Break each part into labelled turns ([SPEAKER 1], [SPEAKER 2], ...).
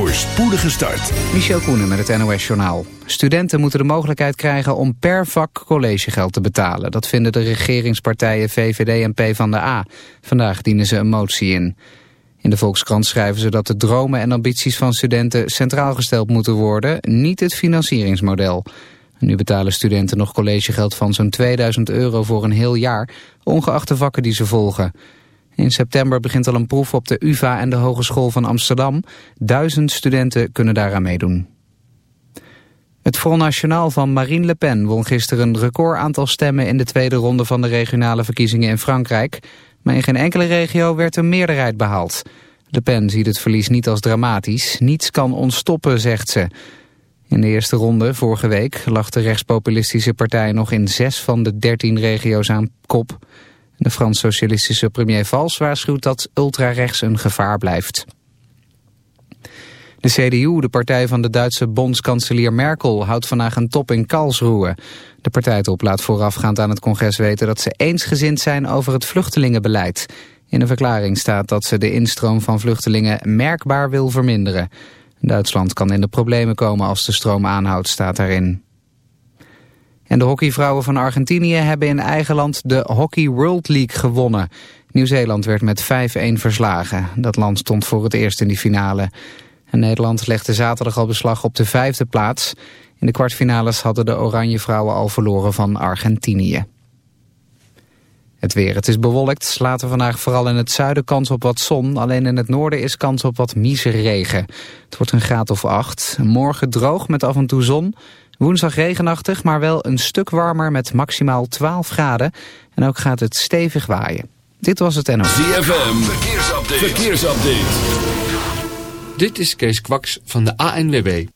[SPEAKER 1] voor spoedige start.
[SPEAKER 2] Michel Koenen met het NOS-journaal. Studenten moeten de mogelijkheid krijgen om per vak collegegeld te betalen. Dat vinden de regeringspartijen VVD en PvdA. Vandaag dienen ze een motie in. In de Volkskrant schrijven ze dat de dromen en ambities van studenten centraal gesteld moeten worden, niet het financieringsmodel. Nu betalen studenten nog collegegeld van zo'n 2000 euro voor een heel jaar, ongeacht de vakken die ze volgen. In september begint al een proef op de UvA en de Hogeschool van Amsterdam. Duizend studenten kunnen daaraan meedoen. Het Front National van Marine Le Pen won gisteren een record aantal stemmen in de tweede ronde van de regionale verkiezingen in Frankrijk. Maar in geen enkele regio werd een meerderheid behaald. Le Pen ziet het verlies niet als dramatisch. Niets kan ons stoppen, zegt ze. In de eerste ronde, vorige week, lag de rechtspopulistische partij nog in zes van de dertien regio's aan kop. De Frans-socialistische premier Valls waarschuwt dat ultrarechts een gevaar blijft. De CDU, de partij van de Duitse bondskanselier Merkel, houdt vandaag een top in Karlsruhe. De partijtop laat voorafgaand aan het congres weten dat ze eensgezind zijn over het vluchtelingenbeleid. In een verklaring staat dat ze de instroom van vluchtelingen merkbaar wil verminderen. Duitsland kan in de problemen komen als de stroom aanhoudt, staat daarin. En de hockeyvrouwen van Argentinië hebben in eigen land de Hockey World League gewonnen. Nieuw-Zeeland werd met 5-1 verslagen. Dat land stond voor het eerst in die finale. En Nederland legde zaterdag al beslag op de vijfde plaats. In de kwartfinales hadden de Oranje vrouwen al verloren van Argentinië. Het weer. Het is bewolkt. Later vandaag vooral in het zuiden kans op wat zon. Alleen in het noorden is kans op wat regen. Het wordt een graad of acht. Morgen droog met af en toe zon. Woensdag regenachtig, maar wel een stuk warmer met maximaal 12 graden. En ook gaat het stevig waaien. Dit was het NOS.
[SPEAKER 1] ZFM, verkeersupdate. verkeersupdate.
[SPEAKER 3] Dit is Kees Kwaks van de ANWB.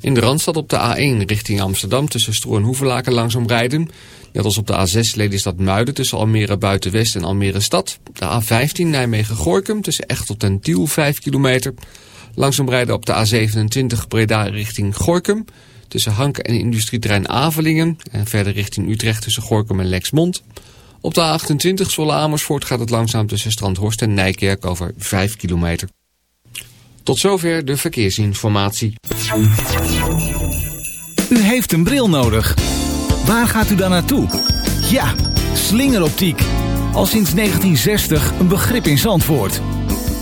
[SPEAKER 3] In de Randstad op de A1 richting Amsterdam tussen Stroen en Hoevelaken langzaam rijden. Net als op de A6 Lelystad Muiden tussen Almere Buitenwest en Almere Stad. De A15 Nijmegen-Gorkum tussen Echtel en Tiel 5 kilometer. Langzaam rijden op de A27 Breda richting Gorkum tussen Hanken en industrieterrein Avelingen. En verder richting Utrecht tussen Gorkum en Lexmond. Op de A28 Zwolle Amersfoort gaat het langzaam tussen Strandhorst en Nijkerk over 5 kilometer. Tot zover de verkeersinformatie.
[SPEAKER 4] U heeft een bril nodig. Waar gaat u dan naartoe? Ja, slingeroptiek. Al sinds 1960 een begrip in Zandvoort.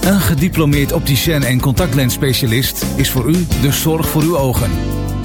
[SPEAKER 4] Een gediplomeerd opticien en contactlensspecialist is voor u de zorg voor uw ogen.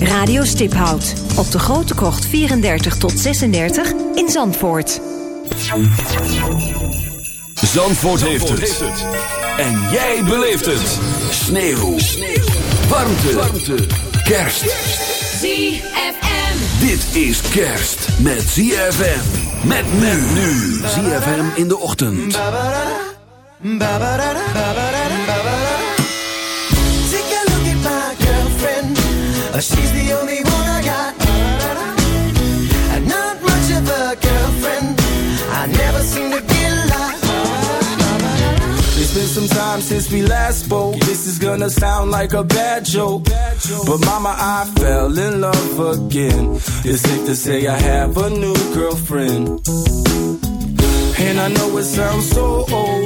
[SPEAKER 5] Radio Stiphout op de Grote Krocht 34 tot 36 in Zandvoort.
[SPEAKER 1] Zandvoort, heeft, het. En jij beleeft het. Sneeuw. Sneeuw. Warmte. Warmte. Kerst.
[SPEAKER 6] ZFM.
[SPEAKER 1] Dit is kerst met ZFM. Met men nu. ZFM in de ochtend.
[SPEAKER 7] Uh, she's the only one I got. Uh, and not much of a girlfriend. I never seem to get lost.
[SPEAKER 8] It's been some time since we last spoke. This is gonna sound like a bad joke. But mama, I fell in love again. It's safe to say I have a new girlfriend. And I know it sounds so old,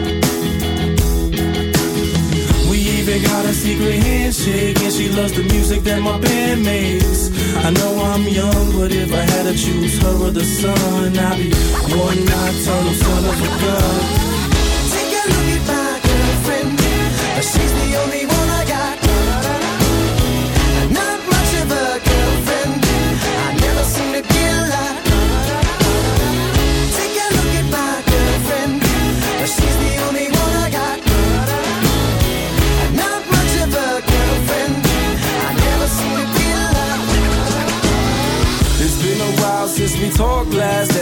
[SPEAKER 8] We got a secret handshake, and she loves the music that my band makes. I know I'm young, but if I had to choose her or the sun, I'd be one nocturnal son of a gun.
[SPEAKER 7] Take a look at my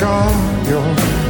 [SPEAKER 9] got yours.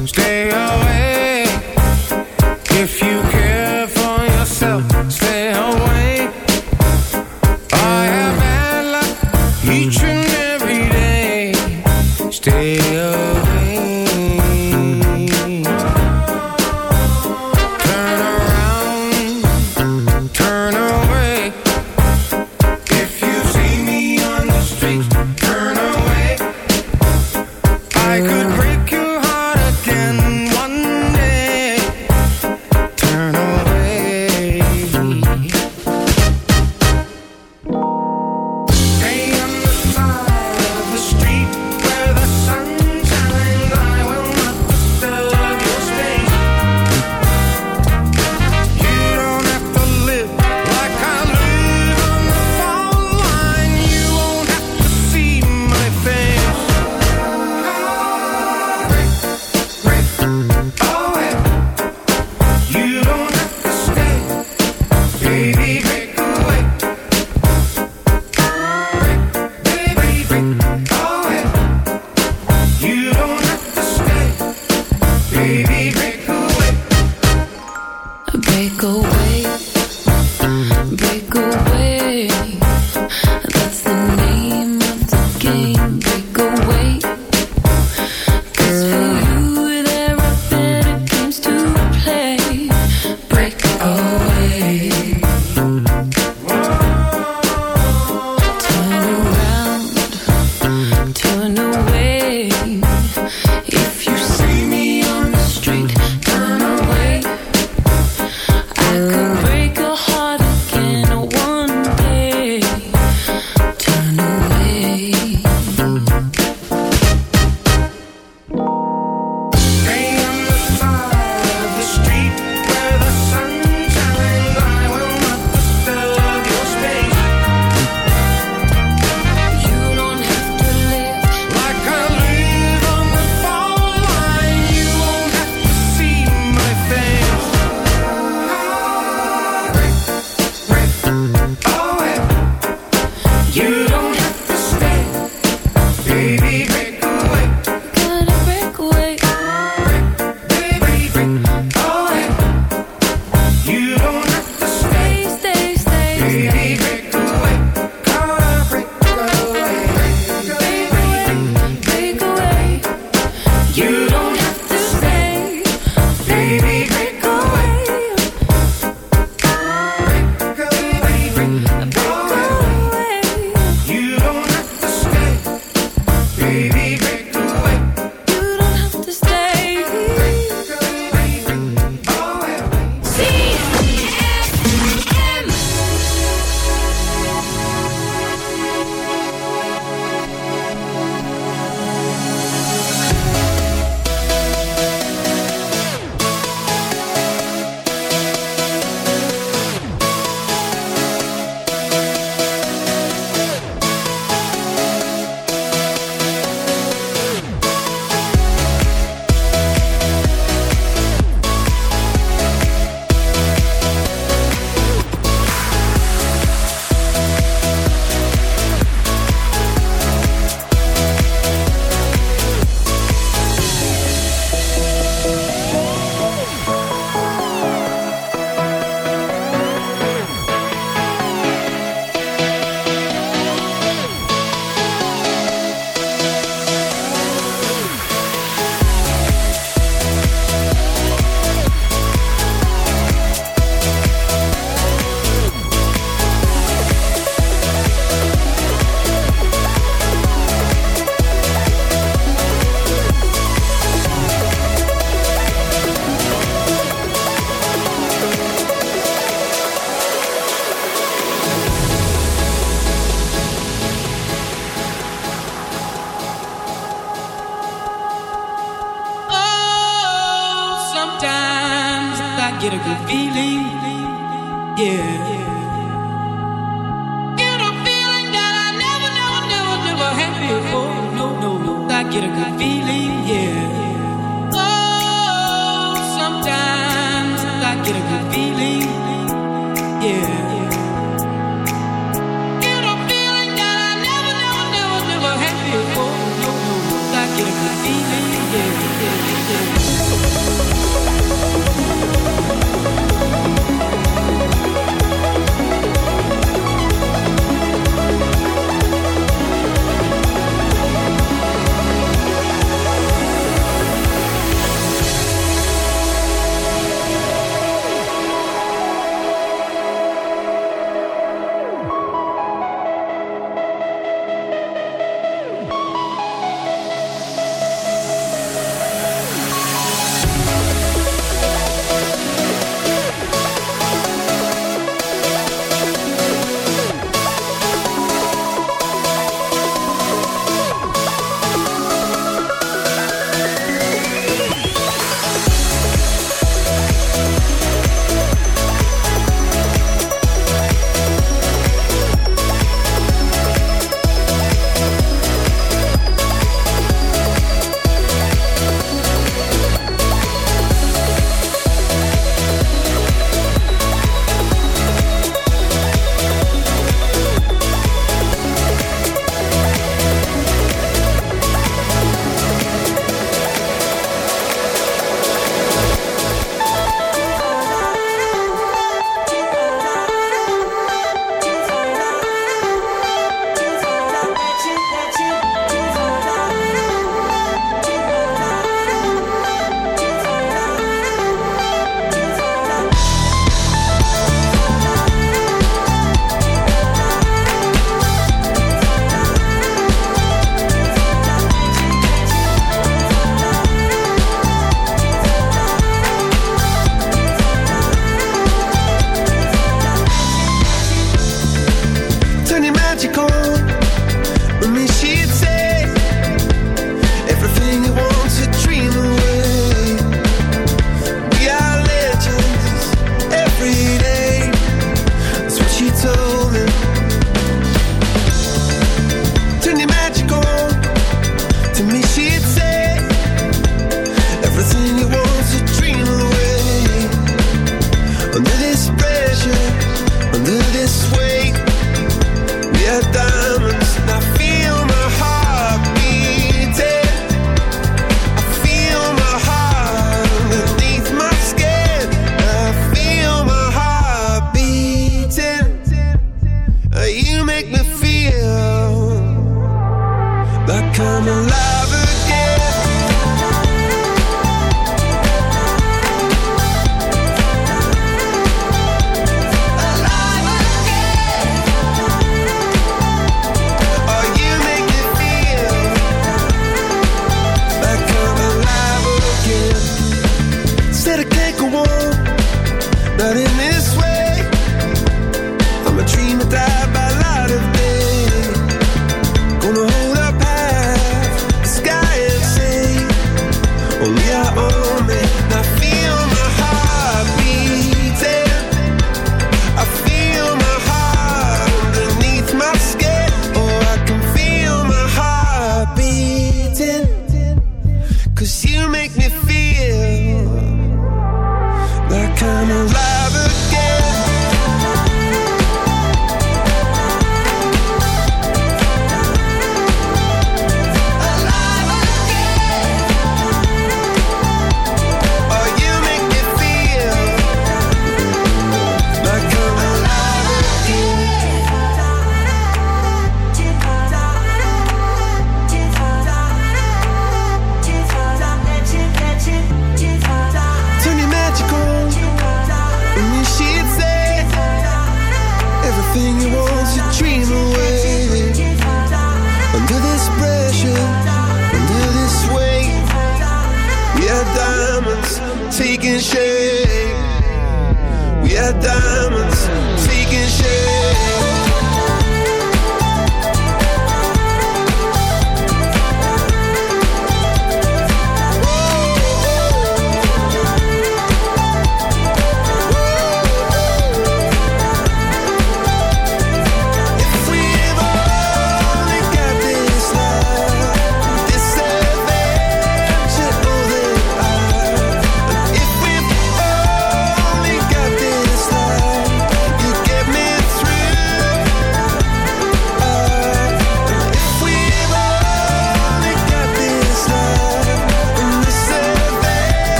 [SPEAKER 7] Wednesday.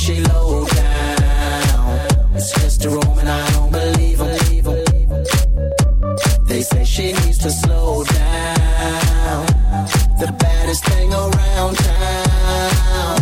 [SPEAKER 10] she low down. It's just a room and I don't believe em. They say she needs to slow down. The baddest thing around town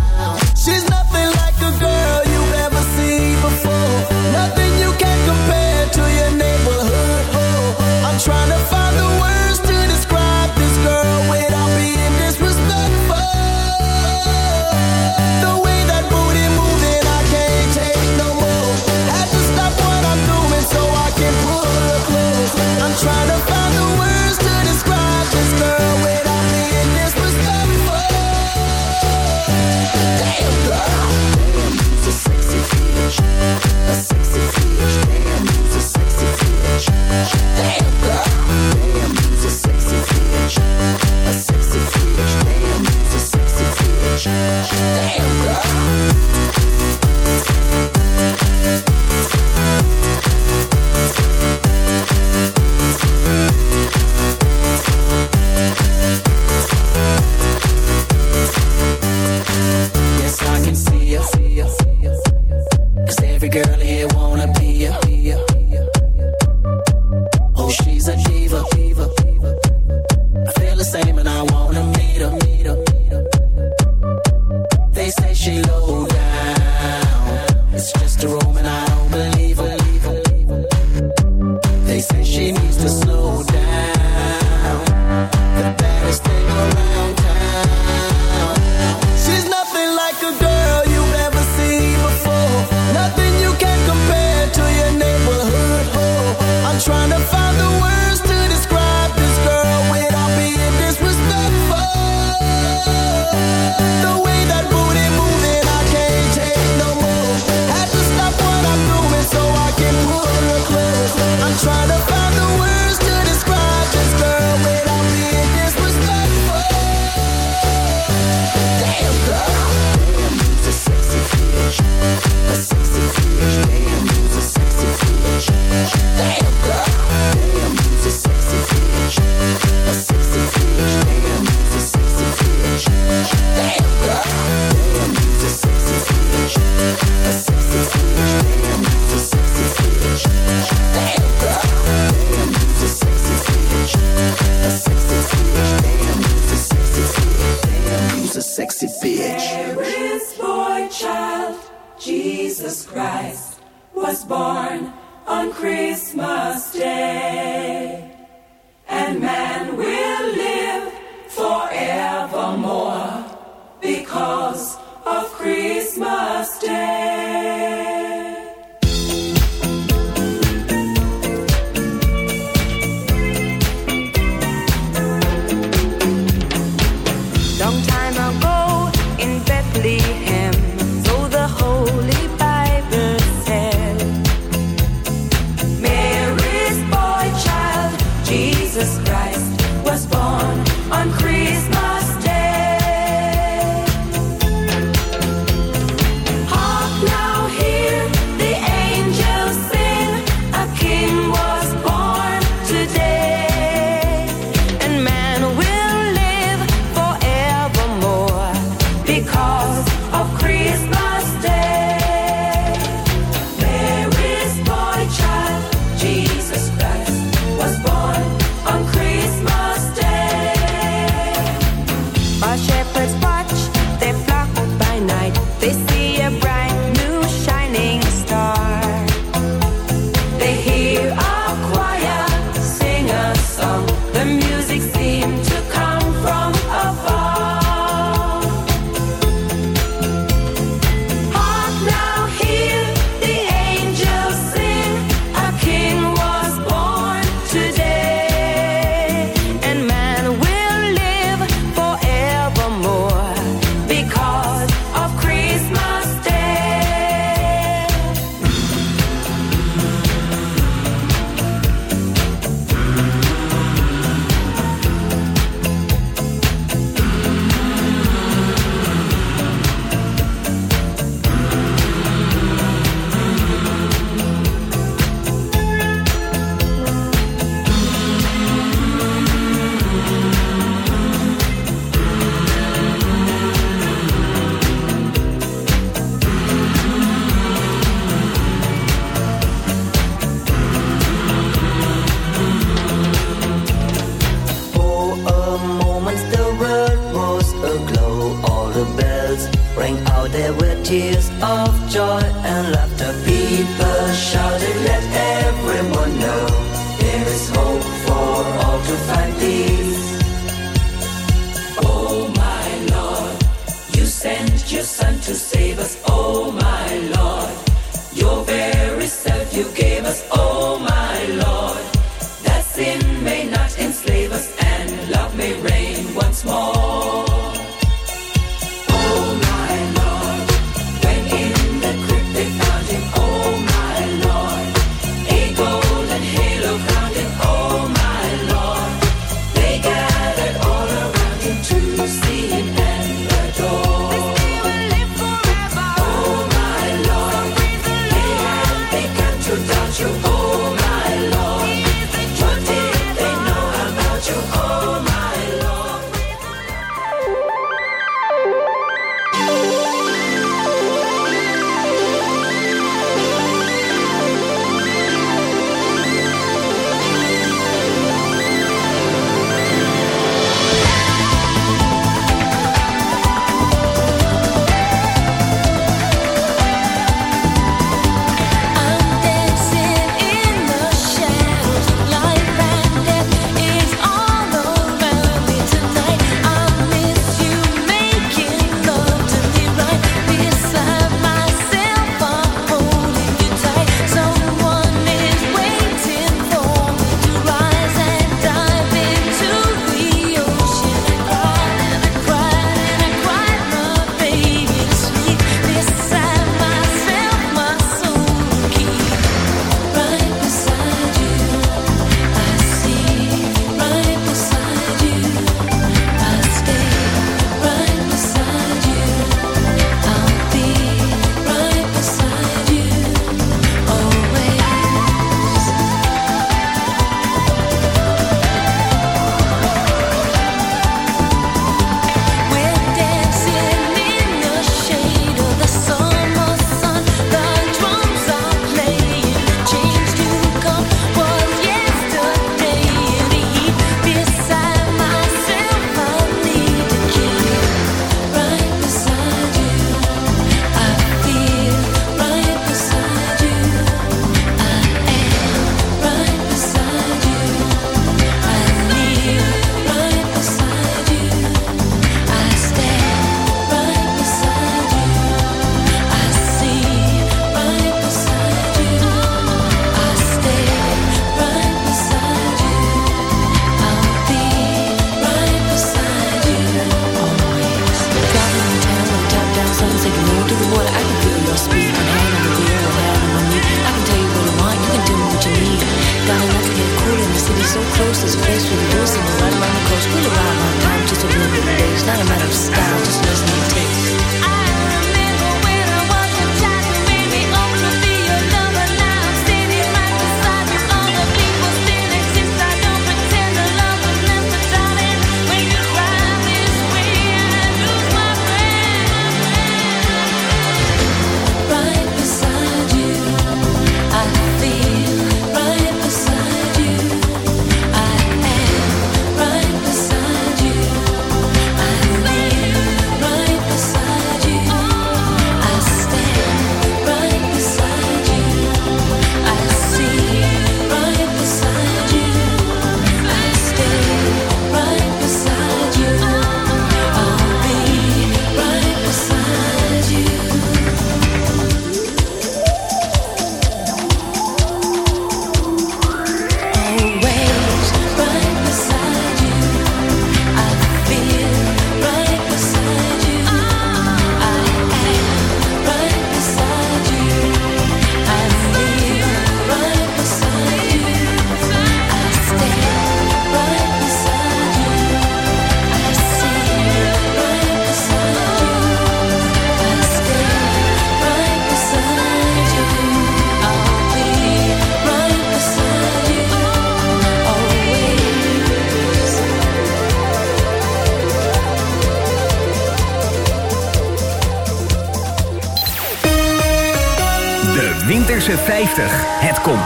[SPEAKER 11] 50.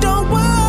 [SPEAKER 12] don't worry.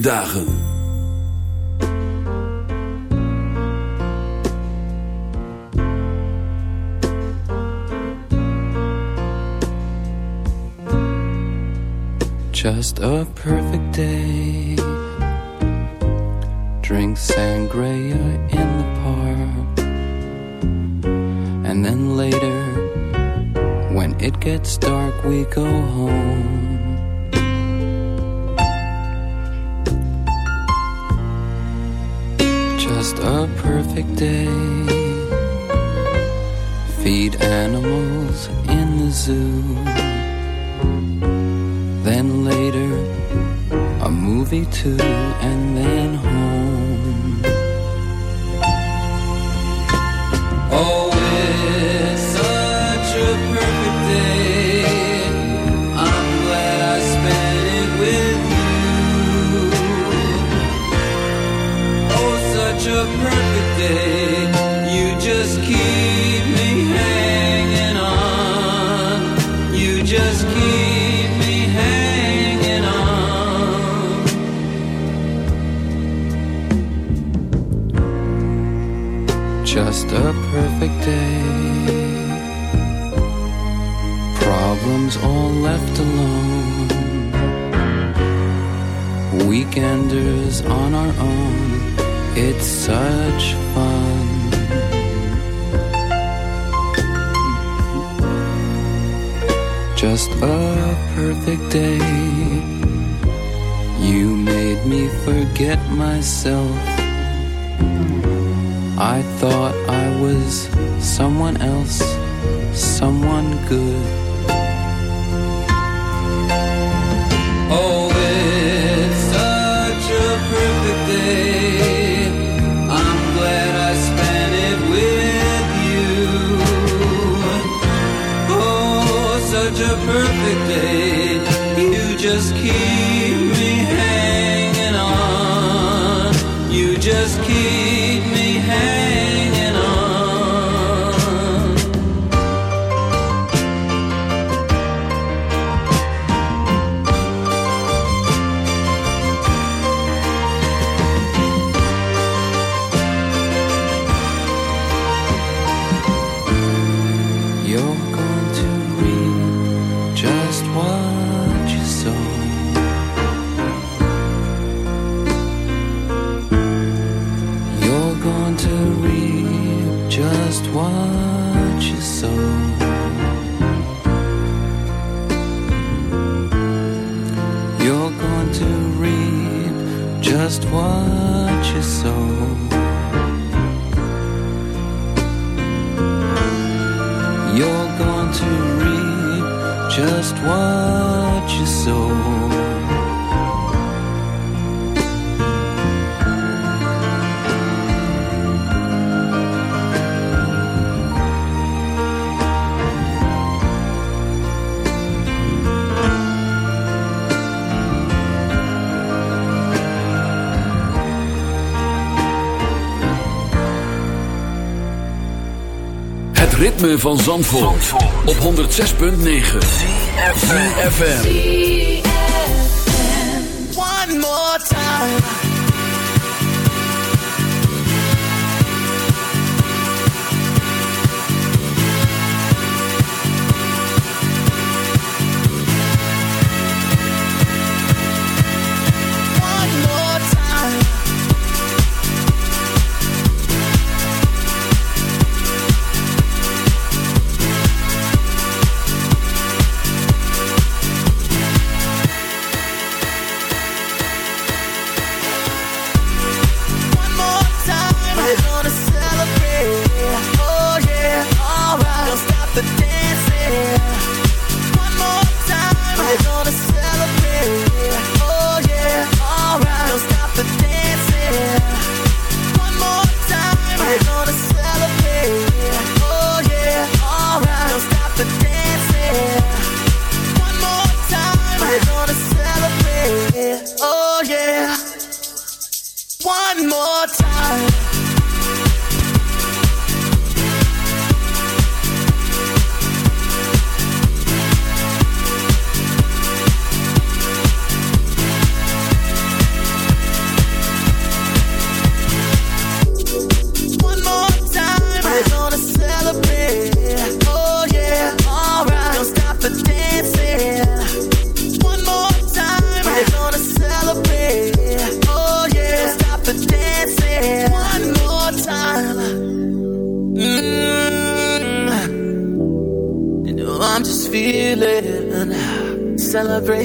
[SPEAKER 1] dagen.
[SPEAKER 6] van Zandvoort, op 106.9 CFFM
[SPEAKER 10] One more time.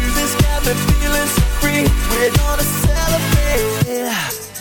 [SPEAKER 13] Music's got me feeling so free. We're gonna celebrate.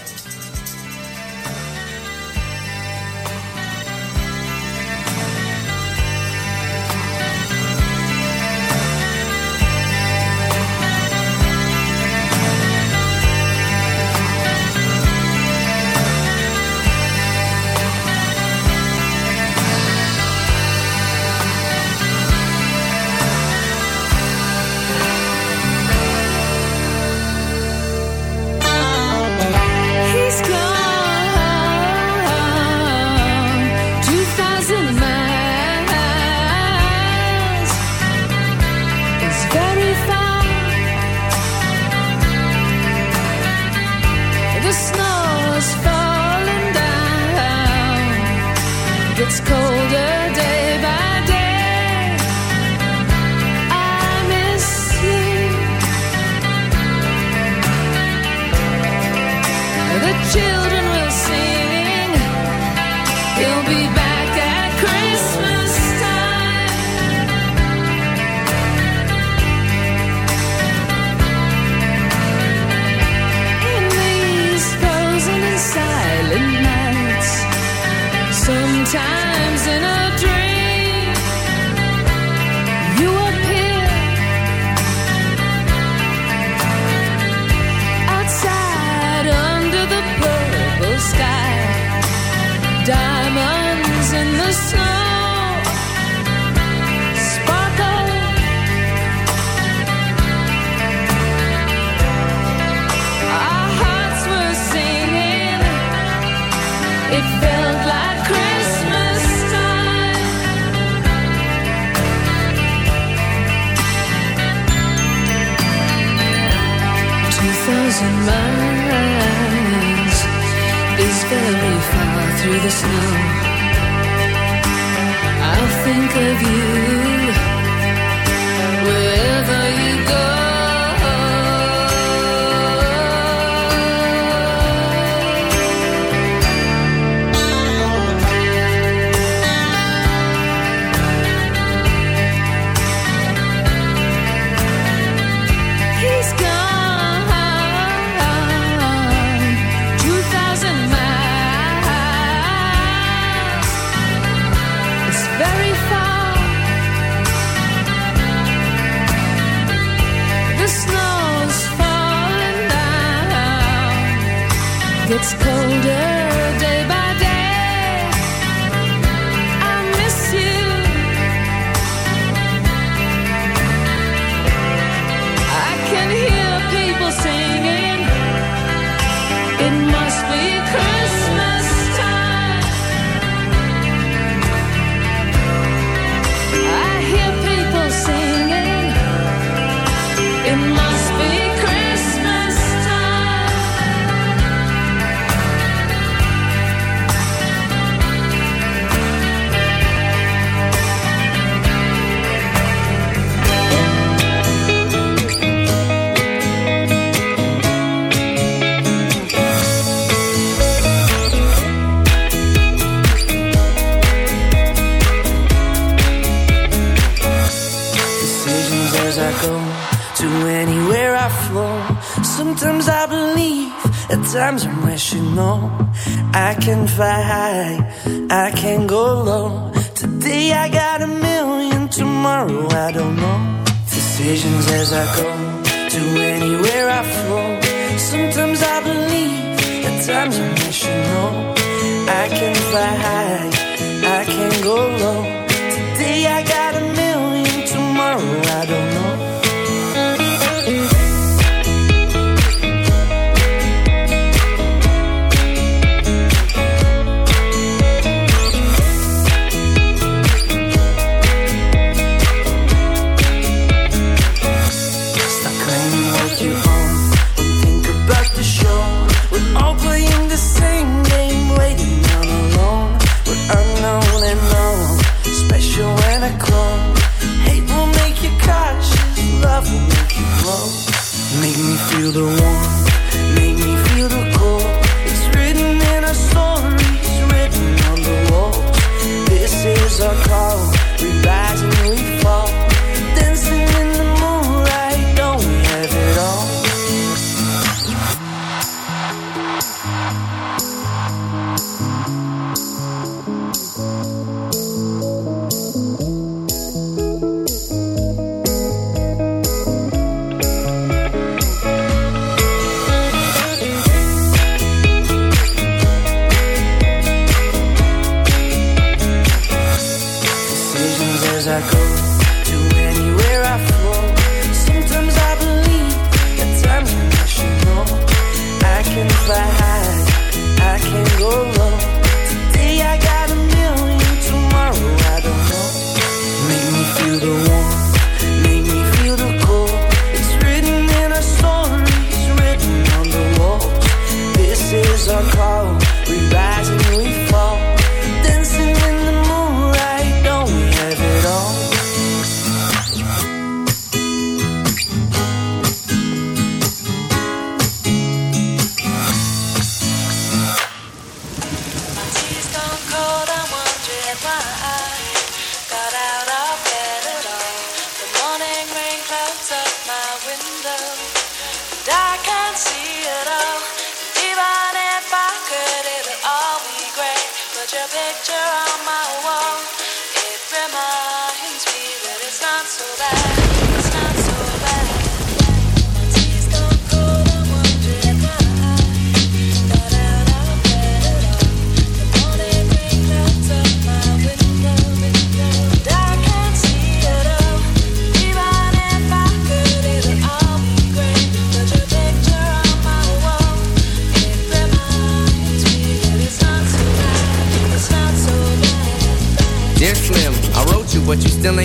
[SPEAKER 14] Can
[SPEAKER 13] fly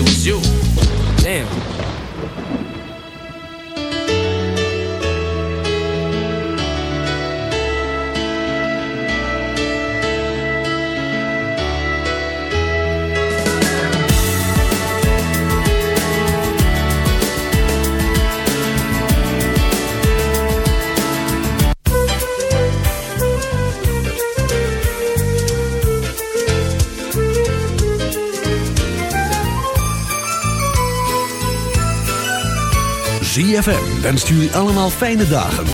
[SPEAKER 15] it was you. Damn.
[SPEAKER 1] ZFM wenst jullie allemaal fijne dagen.